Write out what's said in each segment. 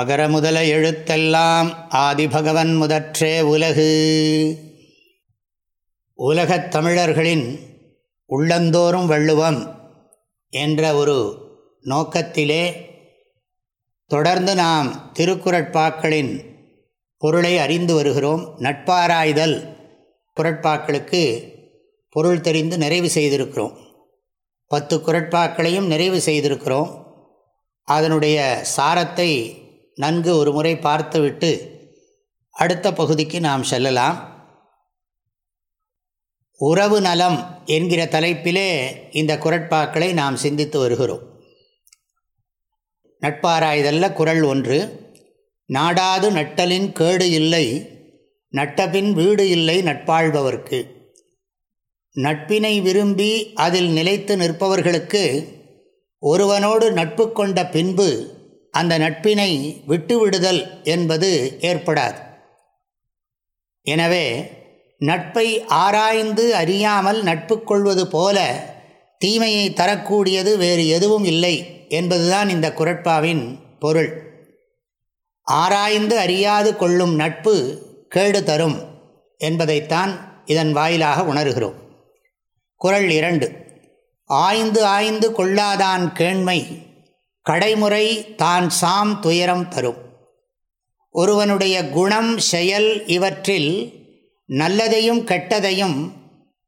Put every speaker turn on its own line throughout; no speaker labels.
அகர முதல எழுத்தெல்லாம் ஆதிபகவன் முதற்றே உலகு உலகத் தமிழர்களின் உள்ளந்தோறும் வள்ளுவம் என்ற ஒரு நோக்கத்திலே தொடர்ந்து நாம் திருக்குறட்பாக்களின் பொருளை அறிந்து வருகிறோம் நட்பாராய்தல் குரட்பாக்களுக்கு பொருள் தெரிந்து நிறைவு செய்திருக்கிறோம் பத்து குரட்பாக்களையும் நிறைவு செய்திருக்கிறோம் அதனுடைய சாரத்தை நன்கு ஒரு முறை பார்த்துவிட்டு அடுத்த பகுதிக்கு நாம் செல்லலாம் உறவு நலம் என்கிற தலைப்பிலே இந்த குரட்பாக்களை நாம் சிந்தித்து வருகிறோம் நட்பாராய்தல்ல குரல் ஒன்று நாடாது நட்டலின் கேடு இல்லை நட்டபின் வீடு இல்லை நட்பாழ்பவர்க்கு நட்பினை விரும்பி அதில் நிலைத்து நிற்பவர்களுக்கு ஒருவனோடு நட்பு கொண்ட பின்பு அந்த நட்பினை விட்டுவிடுதல் என்பது ஏற்படாது எனவே நட்பை ஆராய்ந்து அறியாமல் நட்பு கொள்வது போல தீமையை தரக்கூடியது வேறு எதுவும் இல்லை என்பதுதான் இந்த குரட்பாவின் பொருள் ஆராய்ந்து அறியாது கொள்ளும் நட்பு கேடு தரும் என்பதைத்தான் இதன் வாயிலாக உணர்கிறோம் குரல் இரண்டு ஆய்ந்து ஆய்ந்து கொள்ளாதான் கேண்மை கடைமுறை தான் சாம் துயரம் தரும் ஒருவனுடைய குணம் செயல் இவற்றில் நல்லதையும் கெட்டதையும்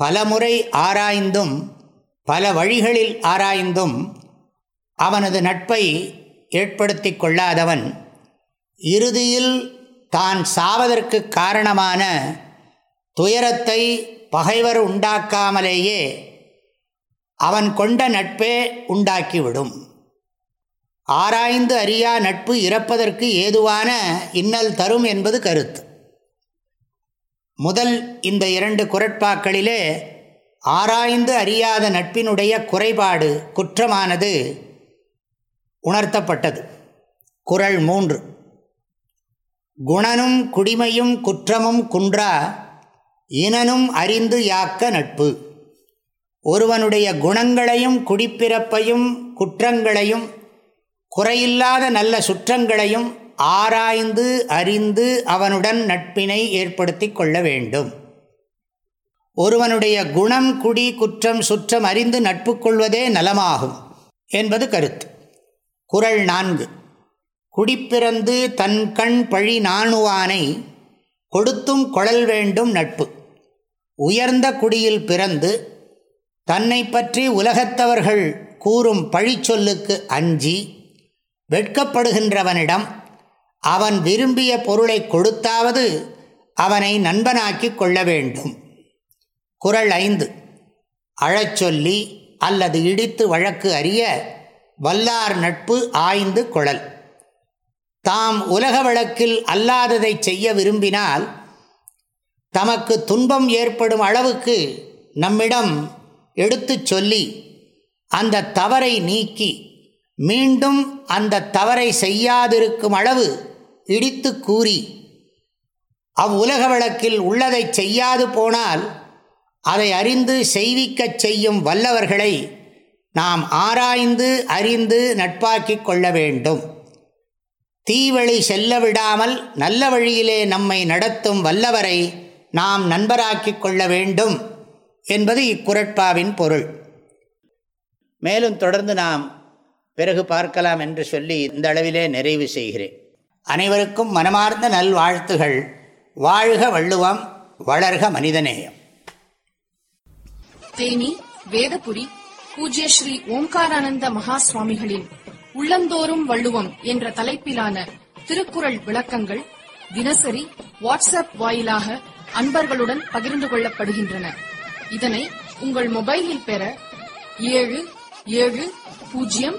பலமுறை ஆராய்ந்தும் பல வழிகளில் ஆராய்ந்தும் அவனது நட்பை ஏற்படுத்தி கொள்ளாதவன் இறுதியில் தான் சாவதற்கு காரணமான துயரத்தை பகைவர் உண்டாக்காமலேயே அவன் கொண்ட நட்பே உண்டாக்கிவிடும் ஆராய்ந்து அறியா நட்பு இறப்பதற்கு ஏதுவான இன்னல் தரும் என்பது கருத்து முதல் இந்த இரண்டு குரட்பாக்களிலே ஆராய்ந்து அறியாத நட்பினுடைய குறைபாடு குற்றமானது உணர்த்தப்பட்டது குரல் மூன்று குணனும் குடிமையும் குற்றமும் குன்றா இனனும் அறிந்து யாக்க நட்பு ஒருவனுடைய குணங்களையும் குடிப்பிறப்பையும் குற்றங்களையும் குறையில்லாத நல்ல சுற்றங்களையும் ஆராய்ந்து அறிந்து அவனுடன் நட்பினை ஏற்படுத்தி கொள்ள வேண்டும் ஒருவனுடைய குணம் குடி குற்றம் சுற்றம் அறிந்து நட்பு கொள்வதே நலமாகும் என்பது கருத்து குரல் நான்கு குடிப்பிறந்து தன் கண் பழி நாணுவானை கொடுத்தும் கொழல் வேண்டும் நட்பு உயர்ந்த குடியில் பிறந்து தன்னை பற்றி உலகத்தவர்கள் கூறும் பழிச்சொல்லுக்கு அஞ்சி வெட்கப்படுகின்றவனிடம் அவன் விரும்பிய பொருளை கொடுத்தாவது அவனை நண்பனாக்கி கொள்ள வேண்டும் குரல் ஐந்து அழச்சொல்லி அல்லது இடித்து வழக்கு அறிய வல்லார் நட்பு ஆய்ந்து குழல் தாம் உலக வழக்கில் அல்லாததை செய்ய விரும்பினால் தமக்கு துன்பம் ஏற்படும் அளவுக்கு நம்மிடம் எடுத்து சொல்லி அந்த தவறை நீக்கி மீண்டும் அந்த தவறை செய்யாதிருக்கும் அளவு இடித்து கூறி அவ்வுலக வழக்கில் உள்ளதை செய்யாது போனால் அதை அறிந்து செய்விக்கச் செய்யும் வல்லவர்களை நாம் ஆராய்ந்து அறிந்து நட்பாக்கிக் கொள்ள வேண்டும் தீவழி செல்ல விடாமல் நல்ல வழியிலே நம்மை நடத்தும் வல்லவரை நாம் நண்பராக்கிக் கொள்ள வேண்டும் என்பது இக்குரட்பாவின் பொருள் மேலும் தொடர்ந்து நாம் பிறகு பார்க்கலாம் என்று சொல்லி இந்த அளவிலே நிறைவு செய்கிறேன் அனைவருக்கும் மனமார்ந்த நல்வாழ்த்துகள் வாழ்க வள்ளுவம் வளர்க மனிதநேயம்
தேனி வேதபுரி பூஜ்ய ஸ்ரீ ஓம்காரானந்த மகா சுவாமிகளின் உள்ளந்தோறும் வள்ளுவம் என்ற தலைப்பிலான திருக்குறள் விளக்கங்கள் தினசரி வாட்ஸ்அப் வாயிலாக அன்பர்களுடன் பகிர்ந்து கொள்ளப்படுகின்றன இதனை உங்கள் மொபைலில் பெற ஏழு ஏழு பூஜ்ஜியம்